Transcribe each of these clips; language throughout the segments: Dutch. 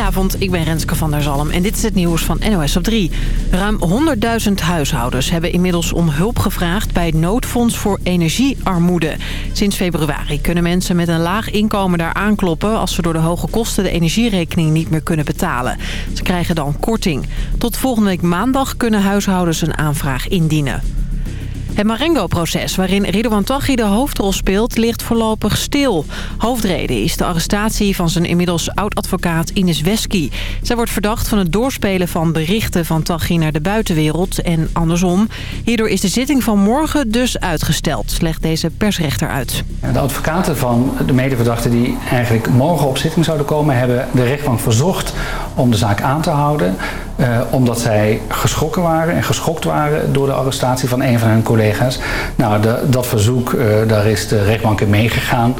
Goedenavond, ik ben Renske van der Zalm en dit is het nieuws van NOS op 3. Ruim 100.000 huishoudens hebben inmiddels om hulp gevraagd bij het noodfonds voor energiearmoede. Sinds februari kunnen mensen met een laag inkomen daar aankloppen... als ze door de hoge kosten de energierekening niet meer kunnen betalen. Ze krijgen dan korting. Tot volgende week maandag kunnen huishoudens een aanvraag indienen. Het Marengo-proces, waarin Ridouan Taghi de hoofdrol speelt, ligt voorlopig stil. Hoofdreden is de arrestatie van zijn inmiddels oud-advocaat Ines Wesky. Zij wordt verdacht van het doorspelen van berichten van Taghi naar de buitenwereld en andersom. Hierdoor is de zitting van morgen dus uitgesteld, legt deze persrechter uit. De advocaten van de medeverdachten die eigenlijk morgen op zitting zouden komen... hebben de rechtbank verzocht om de zaak aan te houden... Uh, omdat zij geschrokken waren en geschokt waren door de arrestatie van een van hun collega's. Nou, de, dat verzoek, uh, daar is de rechtbank in meegegaan.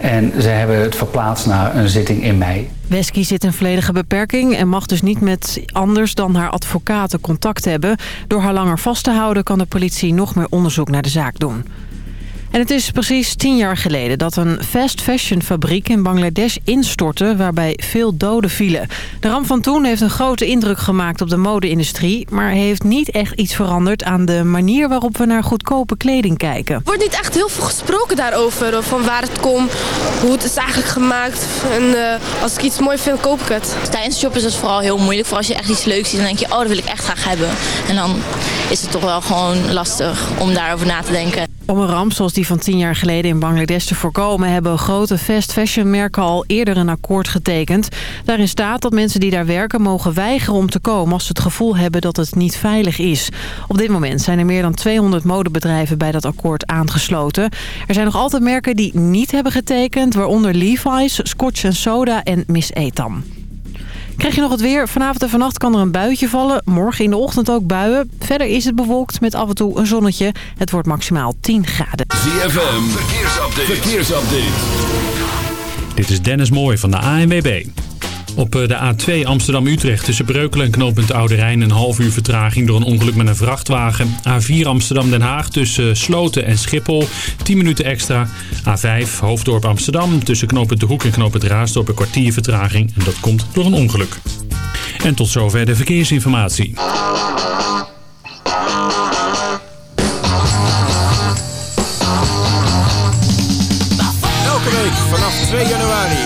En ze hebben het verplaatst naar een zitting in mei. Wesky zit in volledige beperking en mag dus niet met anders dan haar advocaten contact hebben. Door haar langer vast te houden kan de politie nog meer onderzoek naar de zaak doen. En het is precies tien jaar geleden dat een fast fashion fabriek in Bangladesh instortte... waarbij veel doden vielen. De ramp van toen heeft een grote indruk gemaakt op de mode-industrie... maar heeft niet echt iets veranderd aan de manier waarop we naar goedkope kleding kijken. Er wordt niet echt heel veel gesproken daarover, van waar het komt, hoe het is eigenlijk gemaakt. En uh, als ik iets mooi vind, koop ik het. Tijdens shoppen is het vooral heel moeilijk. Voor als je echt iets leuks ziet, dan denk je, oh, dat wil ik echt graag hebben. En dan is het toch wel gewoon lastig om daarover na te denken. Om een ramp zoals die van tien jaar geleden in Bangladesh te voorkomen... hebben grote fast fashion merken al eerder een akkoord getekend. Daarin staat dat mensen die daar werken mogen weigeren om te komen... als ze het gevoel hebben dat het niet veilig is. Op dit moment zijn er meer dan 200 modebedrijven bij dat akkoord aangesloten. Er zijn nog altijd merken die niet hebben getekend... waaronder Levi's, Scotch Soda en Miss Etam. Krijg je nog het weer? Vanavond en vannacht kan er een buitje vallen. Morgen in de ochtend ook buien. Verder is het bewolkt met af en toe een zonnetje. Het wordt maximaal 10 graden. ZFM, verkeersupdate. verkeersupdate. Dit is Dennis Mooij van de ANWB. Op eh, de A2 Amsterdam-Utrecht tussen Breukelen en knooppunt Oude Rijn een half uur vertraging door een ongeluk met een vrachtwagen. A4 Amsterdam-Den Haag tussen Sloten en Schiphol 10 minuten extra. A5 Hoofddorp Amsterdam tussen knooppunt De Hoek en knooppunt Raasdorp een kwartier vertraging. En dat komt door een ongeluk. En tot zover de verkeersinformatie. Elke week vanaf 2 januari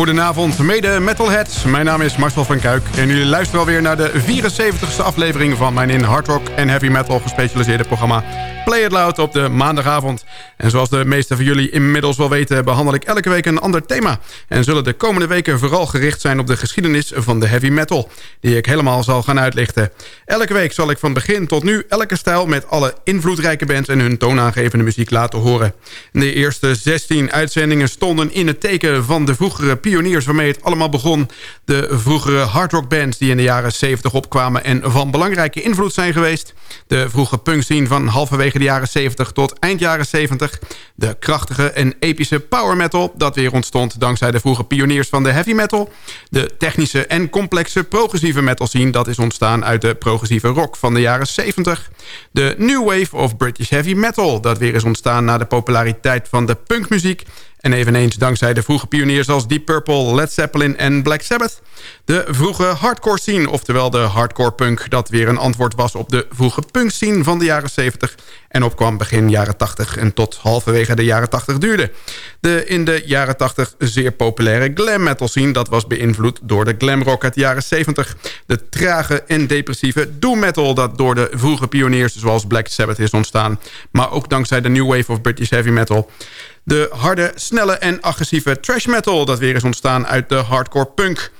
Goedenavond mede metalheads. Mijn naam is Marcel van Kuik en jullie luisteren alweer naar de 74ste aflevering van mijn in hard rock en heavy metal gespecialiseerde programma Play It Loud op de maandagavond. En zoals de meeste van jullie inmiddels wel weten behandel ik elke week een ander thema. En zullen de komende weken vooral gericht zijn op de geschiedenis van de heavy metal, die ik helemaal zal gaan uitlichten. Elke week zal ik van begin tot nu elke stijl met alle invloedrijke bands en hun toonaangevende muziek laten horen. De eerste 16 uitzendingen stonden in het teken van de vroegere pioniers waarmee het allemaal begon. De vroegere hardrock bands die in de jaren 70 opkwamen en van belangrijke invloed zijn geweest. De vroege punkscene van halverwege de jaren 70 tot eind jaren 70. De krachtige en epische power metal dat weer ontstond dankzij de vroege pioniers van de heavy metal. De technische en complexe progressieve metal scene dat is ontstaan uit de progressieve rock van de jaren 70. De new wave of British heavy metal dat weer is ontstaan na de populariteit van de punkmuziek en eveneens dankzij de vroege pioniers als Deep Purple, Led Zeppelin en Black Sabbath. De vroege hardcore scene, oftewel de hardcore punk... dat weer een antwoord was op de vroege punk scene van de jaren 70... en opkwam begin jaren 80 en tot halverwege de jaren 80 duurde. De in de jaren 80 zeer populaire glam metal scene... dat was beïnvloed door de glam rock uit de jaren 70. De trage en depressieve doom metal... dat door de vroege pioniers zoals Black Sabbath is ontstaan. Maar ook dankzij de new wave of British heavy metal... De harde, snelle en agressieve trash metal... dat weer is ontstaan uit de hardcore punk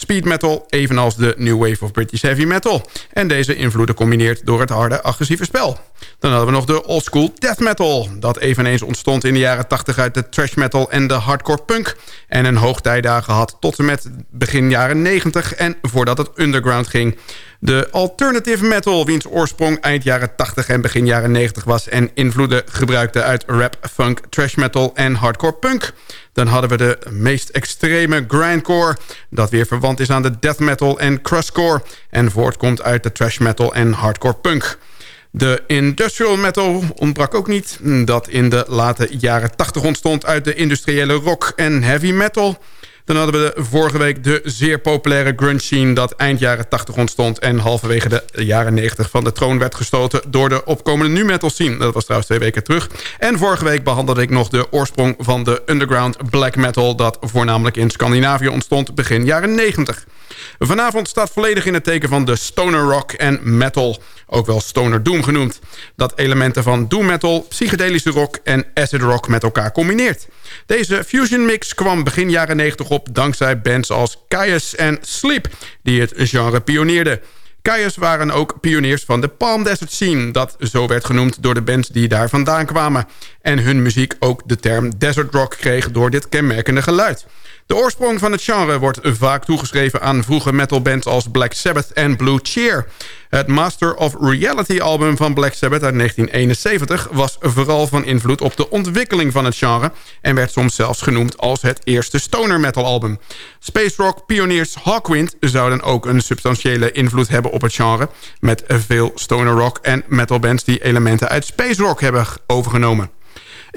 speed metal... evenals de new wave of British heavy metal. En deze invloeden combineert door het harde, agressieve spel. Dan hadden we nog de oldschool death metal... dat eveneens ontstond in de jaren 80 uit de trash metal en de hardcore punk... en een hoogtijdagen had tot en met begin jaren 90... en voordat het underground ging... De alternative metal, wiens oorsprong eind jaren 80 en begin jaren 90 was... en invloeden gebruikte uit rap, funk, trash metal en hardcore punk. Dan hadden we de meest extreme grindcore... dat weer verwant is aan de death metal en crustcore... en voortkomt uit de trash metal en hardcore punk. De industrial metal ontbrak ook niet... dat in de late jaren 80 ontstond uit de industriële rock en heavy metal... Dan hadden we de, vorige week de zeer populaire grunge scene... dat eind jaren 80 ontstond... en halverwege de jaren 90 van de troon werd gestoten... door de opkomende nu metal scene. Dat was trouwens twee weken terug. En vorige week behandelde ik nog de oorsprong van de underground black metal... dat voornamelijk in Scandinavië ontstond begin jaren 90. Vanavond staat volledig in het teken van de stoner rock en metal. Ook wel stoner doom genoemd. Dat elementen van doom metal, psychedelische rock en acid rock met elkaar combineert. Deze fusion mix kwam begin jaren 90 op dankzij bands als Caius en Sleep... die het genre pioneerden. Caius waren ook pioniers van de Palm Desert Scene... dat zo werd genoemd door de bands die daar vandaan kwamen. En hun muziek ook de term desert rock kreeg door dit kenmerkende geluid. De oorsprong van het genre wordt vaak toegeschreven aan vroege metalbands als Black Sabbath en Blue Cheer. Het Master of Reality album van Black Sabbath uit 1971 was vooral van invloed op de ontwikkeling van het genre en werd soms zelfs genoemd als het eerste stoner metal album. Space rock pioniers Hawkwind zouden ook een substantiële invloed hebben op het genre met veel stoner rock en metalbands die elementen uit space rock hebben overgenomen.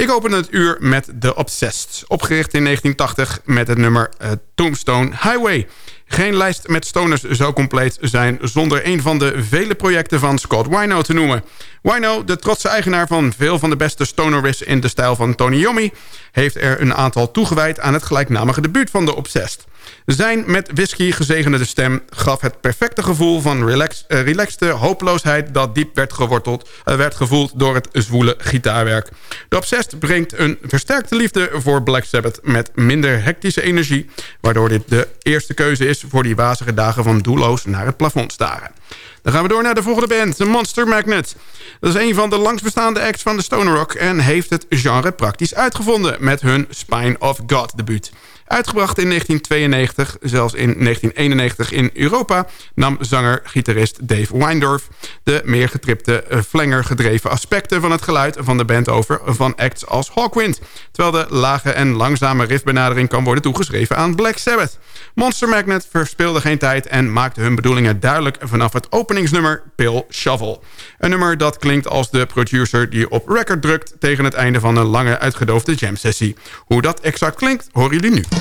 Ik open het uur met The Obsessed. Opgericht in 1980 met het nummer uh, Tombstone Highway. Geen lijst met stoners zou compleet zijn... zonder een van de vele projecten van Scott Wino te noemen. Wino, de trotse eigenaar van veel van de beste stoner in de stijl van Tony Yomi... heeft er een aantal toegewijd aan het gelijknamige debuut van The Obsessed. Zijn met whisky gezegende stem gaf het perfecte gevoel van relax, uh, relaxte hopeloosheid... dat diep werd, geworteld, uh, werd gevoeld door het zwoele gitaarwerk. De Obsessed brengt een versterkte liefde voor Black Sabbath... met minder hectische energie... waardoor dit de eerste keuze is voor die wazige dagen van doelloos naar het plafond staren. Dan gaan we door naar de volgende band, de Monster Magnet. Dat is een van de langstbestaande acts van de stoner rock... en heeft het genre praktisch uitgevonden met hun Spine of God debuut. Uitgebracht in 1992, zelfs in 1991 in Europa... nam zanger-gitarist Dave Weindorf... de meer getripte, eh, flanger gedreven aspecten van het geluid van de band over... van acts als Hawkwind. Terwijl de lage en langzame riffbenadering kan worden toegeschreven aan Black Sabbath. Monster Magnet verspeelde geen tijd en maakte hun bedoelingen duidelijk... vanaf het openingsnummer Pill Shovel. Een nummer dat klinkt als de producer die op record drukt... tegen het einde van een lange uitgedoofde jam sessie. Hoe dat exact klinkt, horen jullie nu.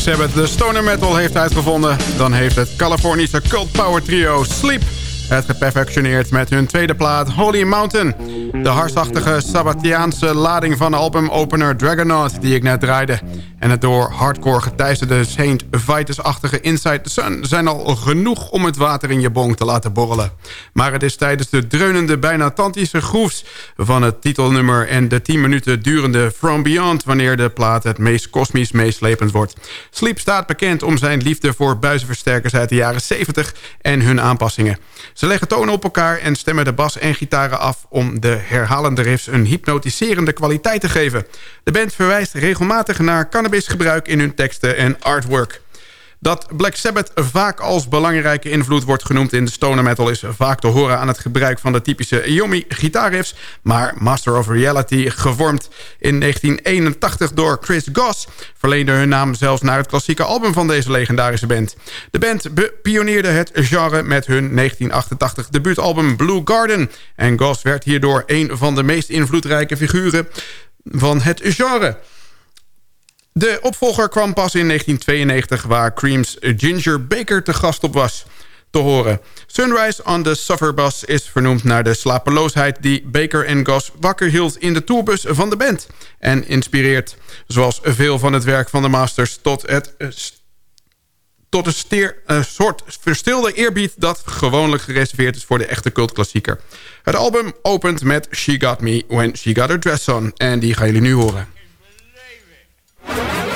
Sabbath de stoner metal heeft uitgevonden... dan heeft het Californische cult power trio Sleep het geperfectioneerd met hun tweede plaat Holy Mountain. De harsachtige Sabbatiaanse lading van albumopener Dragonaut die ik net draaide. En het door hardcore geteisterde Saint Vitus-achtige Inside the Sun... zijn al genoeg om het water in je bong te laten borrelen. Maar het is tijdens de dreunende, bijna tantische grooves van het titelnummer... en de 10 minuten durende From Beyond... wanneer de plaat het meest kosmisch meeslepend wordt. Sleep staat bekend om zijn liefde voor buizenversterkers uit de jaren 70 en hun aanpassingen. Ze leggen tonen op elkaar en stemmen de bas en gitaren af... om de herhalende riffs een hypnotiserende kwaliteit te geven. De band verwijst regelmatig naar cannabisgebruik in hun teksten en artwork. Dat Black Sabbath vaak als belangrijke invloed wordt genoemd in de stoner metal... is vaak te horen aan het gebruik van de typische Yomi gitaarriffs... maar Master of Reality, gevormd in 1981 door Chris Goss... verleende hun naam zelfs naar het klassieke album van deze legendarische band. De band pioneerde het genre met hun 1988 debuutalbum Blue Garden... en Goss werd hierdoor een van de meest invloedrijke figuren van het genre... De opvolger kwam pas in 1992... waar Cream's Ginger Baker te gast op was te horen. Sunrise on the Sufferbus is vernoemd naar de slapeloosheid... die Baker en Goss wakker hield in de tourbus van de band. En inspireert, zoals veel van het werk van de Masters... tot eh, tot een soort verstilde eerbied... dat gewoonlijk gereserveerd is voor de echte cultklassieker. Het album opent met She Got Me When She Got Her Dress On. En die gaan jullie nu horen. ZFM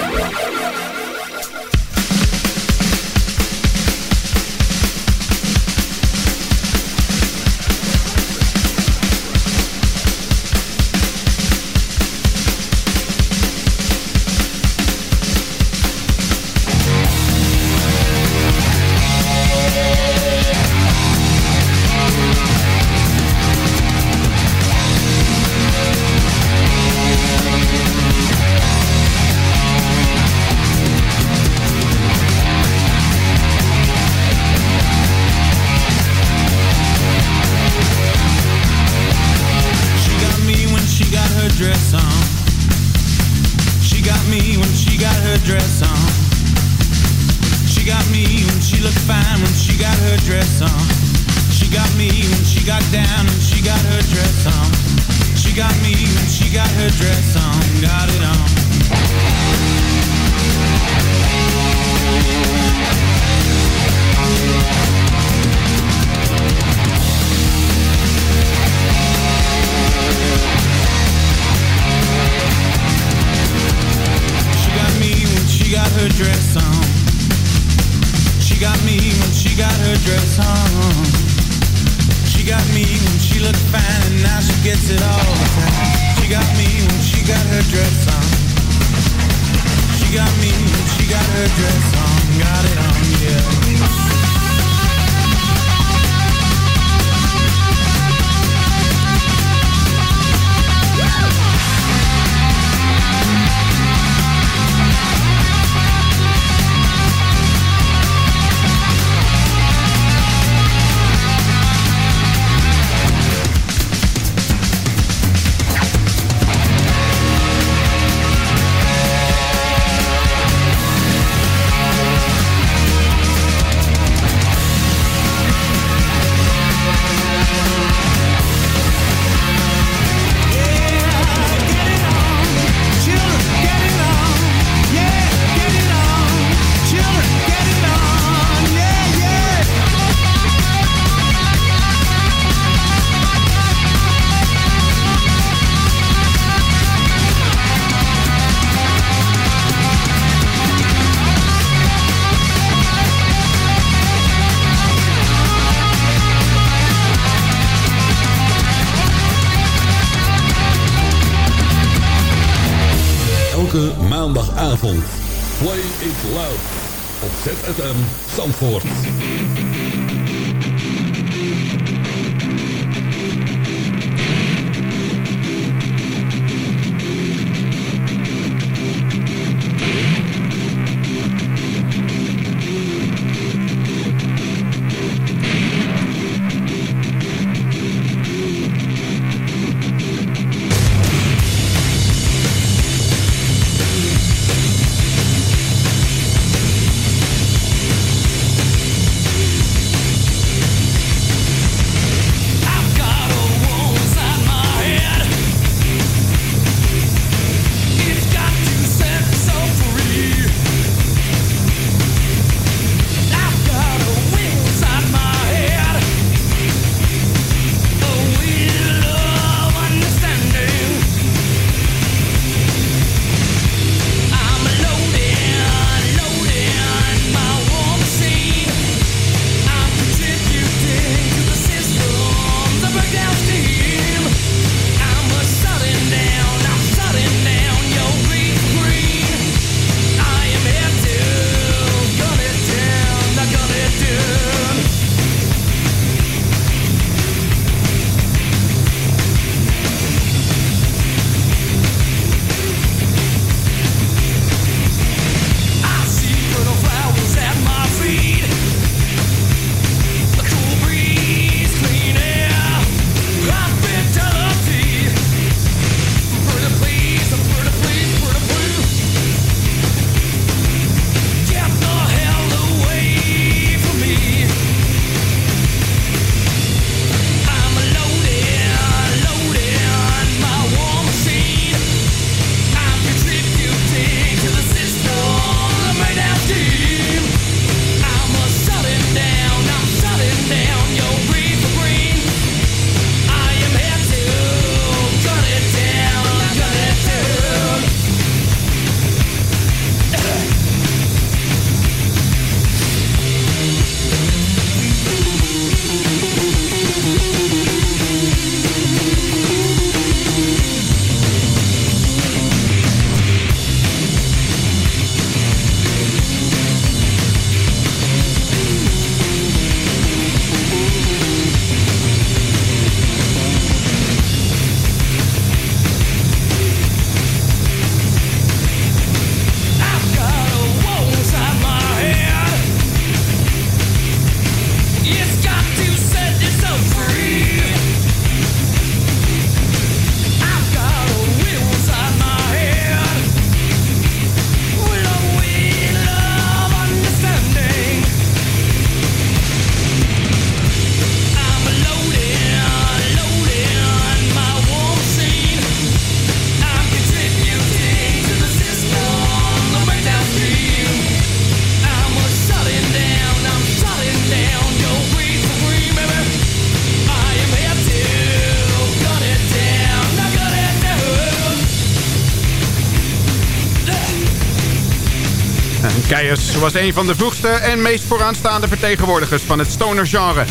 was een van de vroegste en meest vooraanstaande vertegenwoordigers van het stoner-genre.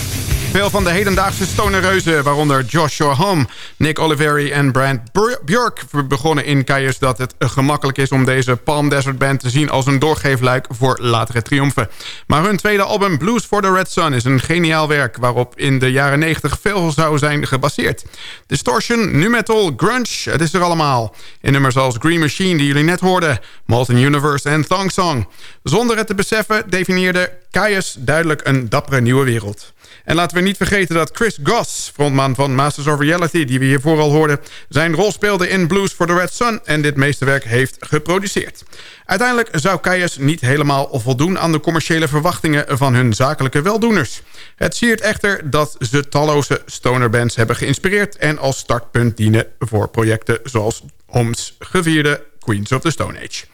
Veel van de hedendaagse stonerreuzen, waaronder Joshua Hom, Nick Oliveri en Brand Björk... begonnen in Keijers dat het gemakkelijk is om deze Palm Desert Band te zien... als een doorgeefluik voor latere triomfen. Maar hun tweede album Blues for the Red Sun is een geniaal werk... waarop in de jaren 90 veel zou zijn gebaseerd. Distortion, nu metal, grunge, het is er allemaal. In nummers als Green Machine, die jullie net hoorden... Molten Universe en Thong Song. Zonder het te beseffen definieerde Kaius duidelijk een dappere nieuwe wereld. En laten we niet vergeten dat Chris Goss, frontman van Masters of Reality... die we hier vooral hoorden, zijn rol speelde in Blues for the Red Sun... en dit meesterwerk heeft geproduceerd. Uiteindelijk zou Kaius niet helemaal voldoen aan de commerciële verwachtingen van hun zakelijke weldoeners. Het siert echter dat ze talloze stonerbands hebben geïnspireerd... en als startpunt dienen voor projecten zoals Homs gevierde Queens of the Stone Age.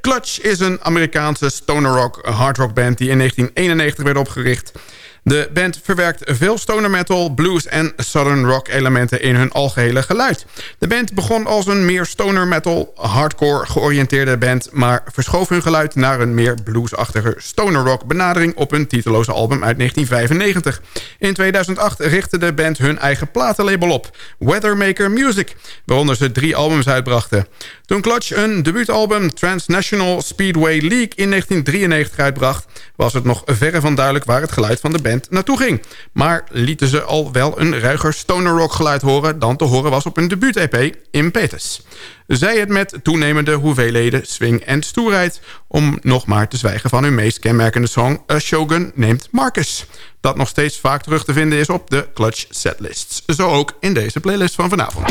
Clutch is een Amerikaanse stoner rock hard rock band die in 1991 werd opgericht. De band verwerkt veel stoner metal, blues en southern rock elementen in hun algehele geluid. De band begon als een meer stoner metal, hardcore georiënteerde band... maar verschoof hun geluid naar een meer bluesachtige stoner rock benadering... op hun titeloze album uit 1995. In 2008 richtte de band hun eigen platenlabel op, Weathermaker Music... waaronder ze drie albums uitbrachten. Toen Clutch een debuutalbum Transnational Speedway League in 1993 uitbracht... was het nog verre van duidelijk waar het geluid van de band naartoe ging. Maar lieten ze al wel een ruiger stoner rock geluid horen... dan te horen was op hun debuut-EP Impetus. Zij het met toenemende hoeveelheden swing en stoerheid... om nog maar te zwijgen van hun meest kenmerkende song... A Shogun Named Marcus. Dat nog steeds vaak terug te vinden is op de Clutch setlists. Zo ook in deze playlist van vanavond.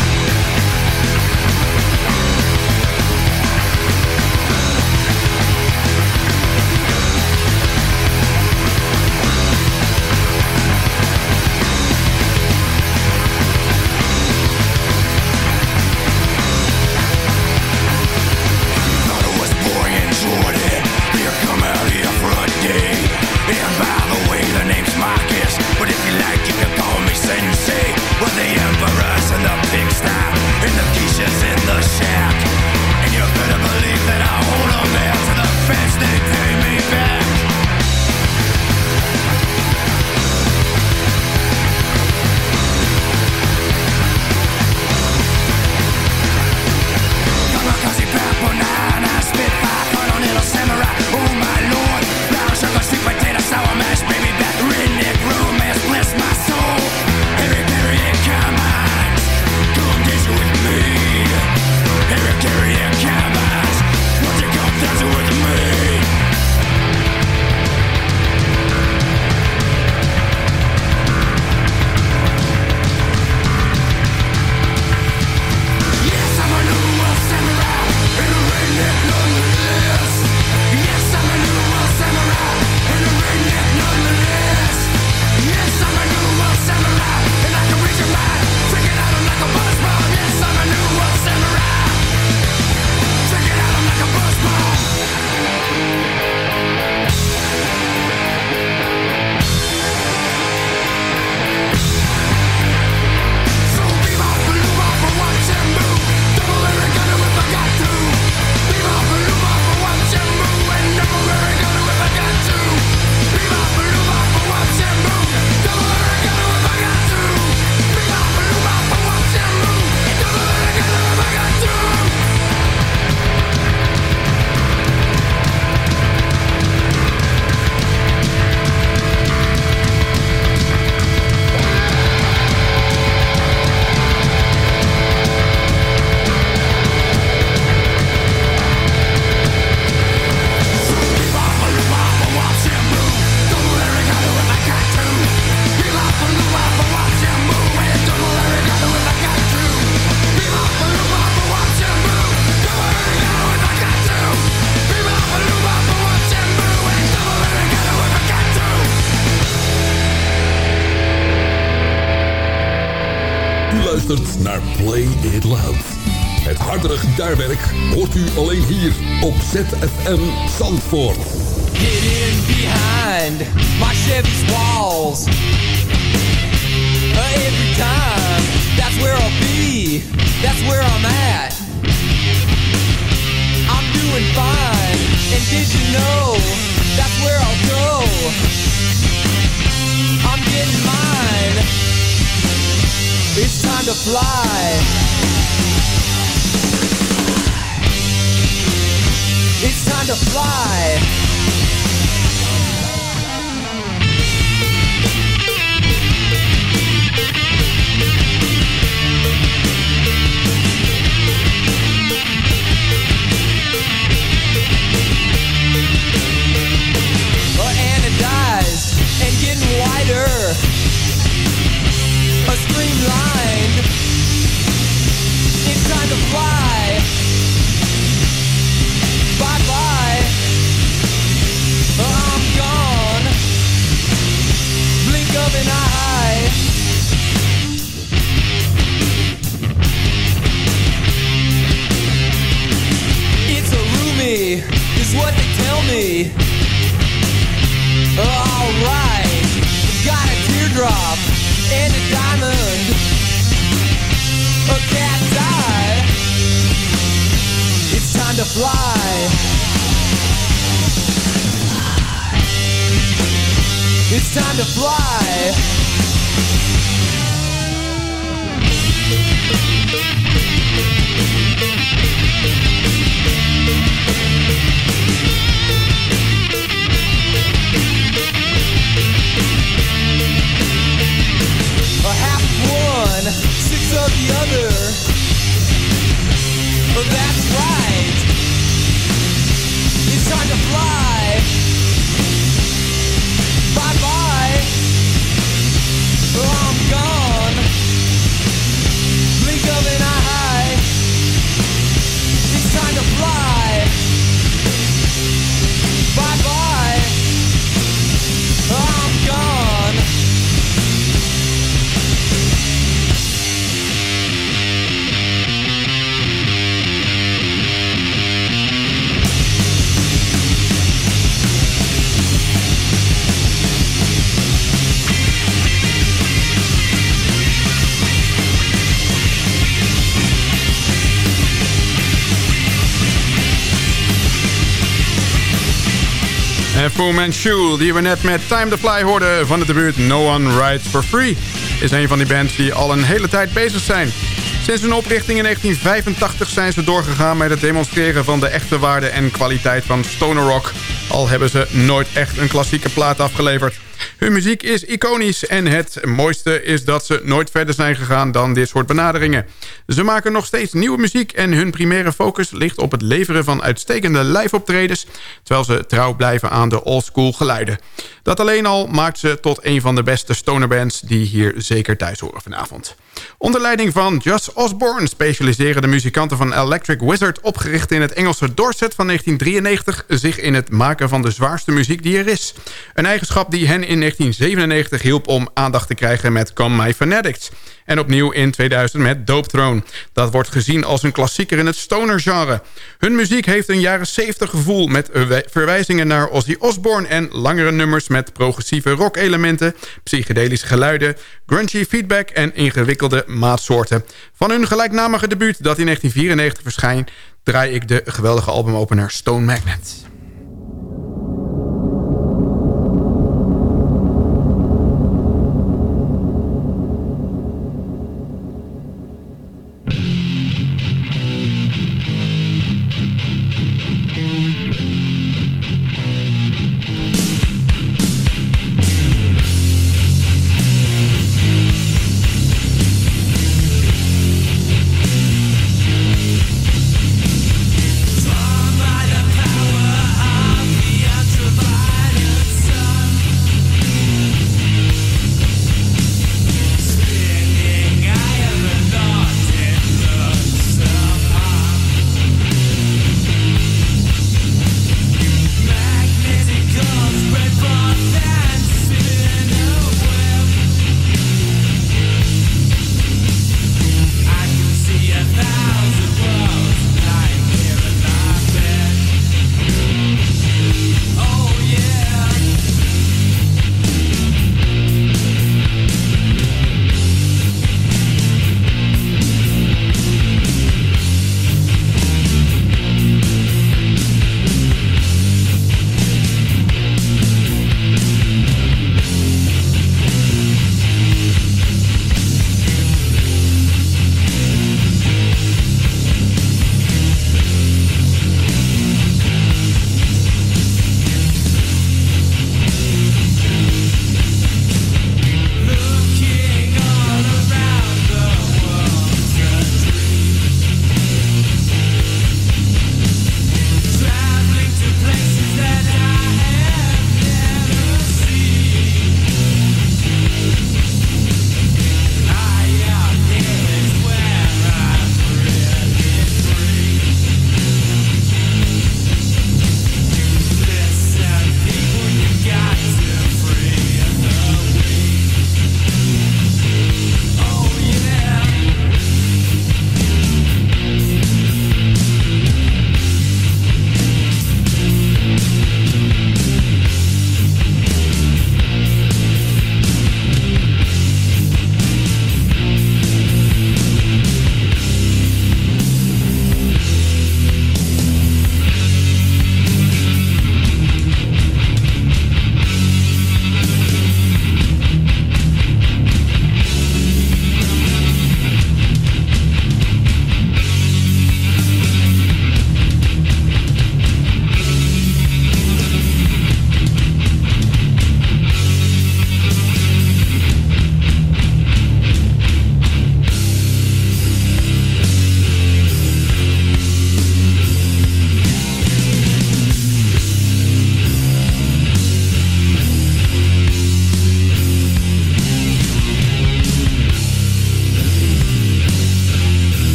ZFM Zandvoort. Hidden behind my Chevy's walls. Uh, every time, that's where I'll be. That's where I'm at. I'm doing fine And did you know that's where I'll go? I'm getting mine. It's time to fly. It's time to fly. wider. A streamlined. It's time to fly. It's a is what they tell me. Alright, got a teardrop and a diamond, a cat's eye. It's time to fly. It's time to fly. A half one, six of the other. That's right. It's time to fly. Fu Manchu, die we net met Time to Fly hoorden van het debuut No One Rides for Free... is een van die bands die al een hele tijd bezig zijn. Sinds hun oprichting in 1985 zijn ze doorgegaan met het demonstreren van de echte waarde en kwaliteit van stoner rock. Al hebben ze nooit echt een klassieke plaat afgeleverd. Hun muziek is iconisch en het mooiste is dat ze nooit verder zijn gegaan dan dit soort benaderingen. Ze maken nog steeds nieuwe muziek en hun primaire focus ligt op het leveren van uitstekende live-optredens, terwijl ze trouw blijven aan de oldschool geluiden. Dat alleen al maakt ze tot een van de beste stonerbands die hier zeker thuis horen vanavond. Onder leiding van Just Osborne specialiseren de muzikanten van Electric Wizard... opgericht in het Engelse Dorset van 1993... zich in het maken van de zwaarste muziek die er is. Een eigenschap die hen in 1997 hielp om aandacht te krijgen met Come My Fanatics... En opnieuw in 2000 met Dope Throne. Dat wordt gezien als een klassieker in het stoner-genre. Hun muziek heeft een jaren 70 gevoel... met verwijzingen naar Ozzy Osbourne... en langere nummers met progressieve rock-elementen... psychedelische geluiden, grungy feedback... en ingewikkelde maatsoorten. Van hun gelijknamige debuut dat in 1994 verschijnt... draai ik de geweldige albumopener Stone Magnet.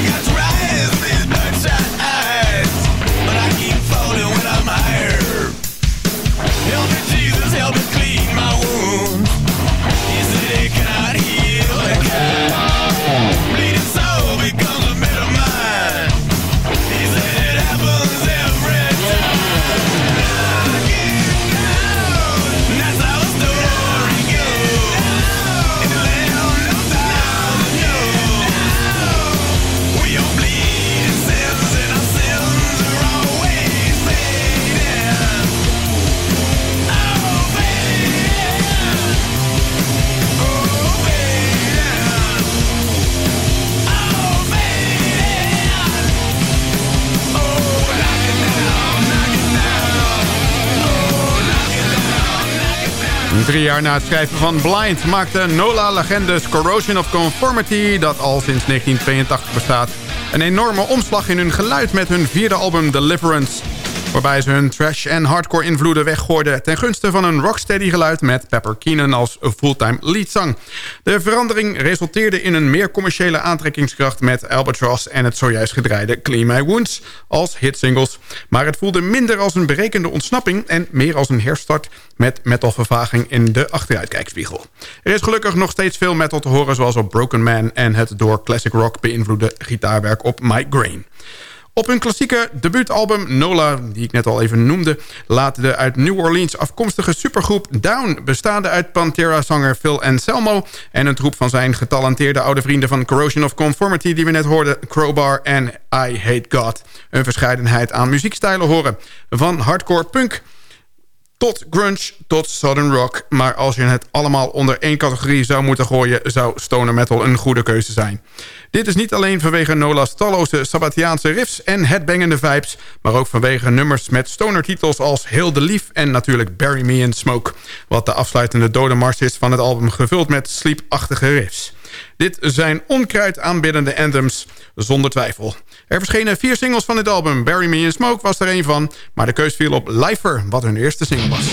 I got Drie jaar na het schrijven van Blind maakte Nola Legendes Corrosion of Conformity, dat al sinds 1982 bestaat, een enorme omslag in hun geluid met hun vierde album Deliverance. Waarbij ze hun trash- en hardcore invloeden weggooiden... ten gunste van een rocksteady geluid met Pepper Keenan als fulltime leadzang. De verandering resulteerde in een meer commerciële aantrekkingskracht... met Albatross en het zojuist gedraaide Clean My Wounds als hitsingles. Maar het voelde minder als een berekende ontsnapping... en meer als een herstart met metalvervaging in de achteruitkijkspiegel. Er is gelukkig nog steeds veel metal te horen... zoals op Broken Man en het door classic rock beïnvloede gitaarwerk op Mike Grain. Op hun klassieke debuutalbum Nola, die ik net al even noemde... laat de uit New Orleans afkomstige supergroep Down... bestaande uit Pantera-zanger Phil Anselmo... en een troep van zijn getalenteerde oude vrienden van Corrosion of Conformity... die we net hoorden, Crowbar en I Hate God. Een verscheidenheid aan muziekstijlen horen. Van hardcore punk tot grunge, tot southern rock. Maar als je het allemaal onder één categorie zou moeten gooien... zou stoner metal een goede keuze zijn. Dit is niet alleen vanwege Nola's talloze Sabbatiaanse riffs en headbangende vibes... maar ook vanwege nummers met stoner titels als Heel de Lief... en natuurlijk Bury Me in Smoke... wat de afsluitende dodemars is van het album gevuld met sleepachtige riffs. Dit zijn onkruid aanbiddende anthems, zonder twijfel. Er verschenen vier singles van dit album. Bury Me in Smoke was er een van, maar de keus viel op Lifer, wat hun eerste single was.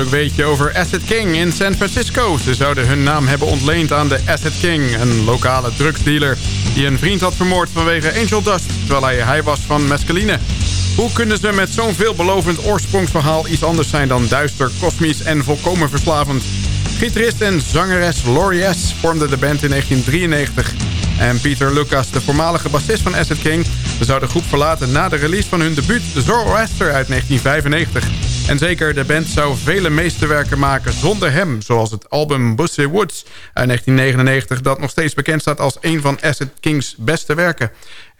Leuk weetje over Acid King in San Francisco. Ze zouden hun naam hebben ontleend aan de Acid King, een lokale drugsdealer... die een vriend had vermoord vanwege Angel Dust, terwijl hij hij was van mescaline. Hoe kunnen ze met zo'n veelbelovend oorsprongsverhaal iets anders zijn dan duister, kosmisch en volkomen verslavend? Gitarist en zangeres Laurie S. vormden de band in 1993. En Peter Lucas, de voormalige bassist van Acid King... zou de groep verlaten na de release van hun debuut Zoroaster uit 1995. En zeker, de band zou vele meesterwerken maken zonder hem... zoals het album Bussy Woods uit 1999... dat nog steeds bekend staat als een van Acid King's beste werken.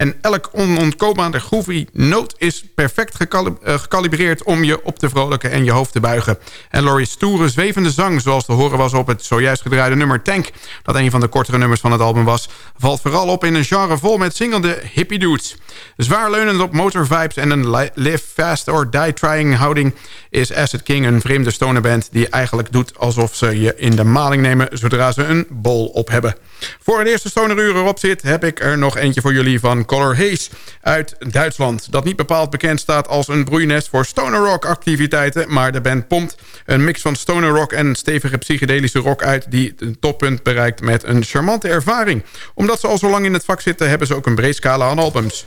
En elk onontkoombaar groovy noot is perfect uh, gekalibreerd... om je op te vrolijken en je hoofd te buigen. En Laurie's stoere, zwevende zang, zoals te horen was op het zojuist gedraaide nummer Tank... dat een van de kortere nummers van het album was... valt vooral op in een genre vol met zingende hippie dudes. Zwaar leunend op motor vibes en een live fast or die trying houding... is Acid King een vreemde stonerband die eigenlijk doet alsof ze je in de maling nemen... zodra ze een bol op hebben. Voor het eerste stoneruur erop zit heb ik er nog eentje voor jullie van Color Haze uit Duitsland. Dat niet bepaald bekend staat als een broeinest voor stoner rock activiteiten... maar de band pompt een mix van stoner rock en stevige psychedelische rock uit... die een toppunt bereikt met een charmante ervaring. Omdat ze al zo lang in het vak zitten hebben ze ook een breed scala aan albums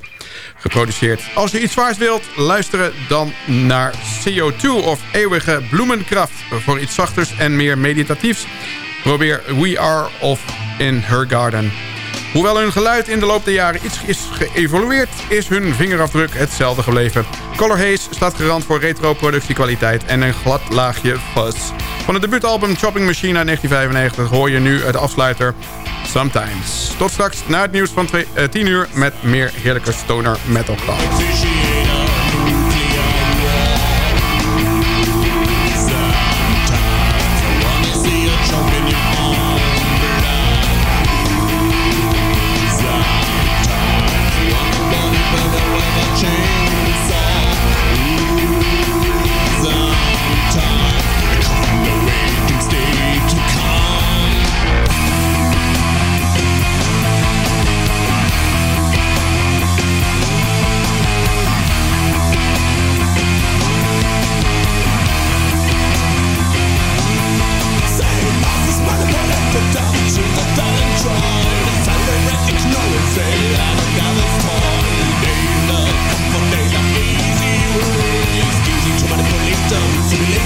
geproduceerd. Als je iets zwaars wilt, luisteren dan naar CO2 of Eeuwige Bloemenkracht... voor iets zachters en meer meditatiefs. Probeer We Are of In Her Garden. Hoewel hun geluid in de loop der jaren iets is geëvolueerd... is hun vingerafdruk hetzelfde gebleven. Color Haze staat garant voor retro-productiekwaliteit... en een glad laagje fuzz. Van het debuutalbum Chopping Machine uit 1995 hoor je nu het afsluiter Sometimes. Tot straks na het nieuws van 10 uur met meer heerlijke stoner metal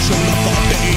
klank. het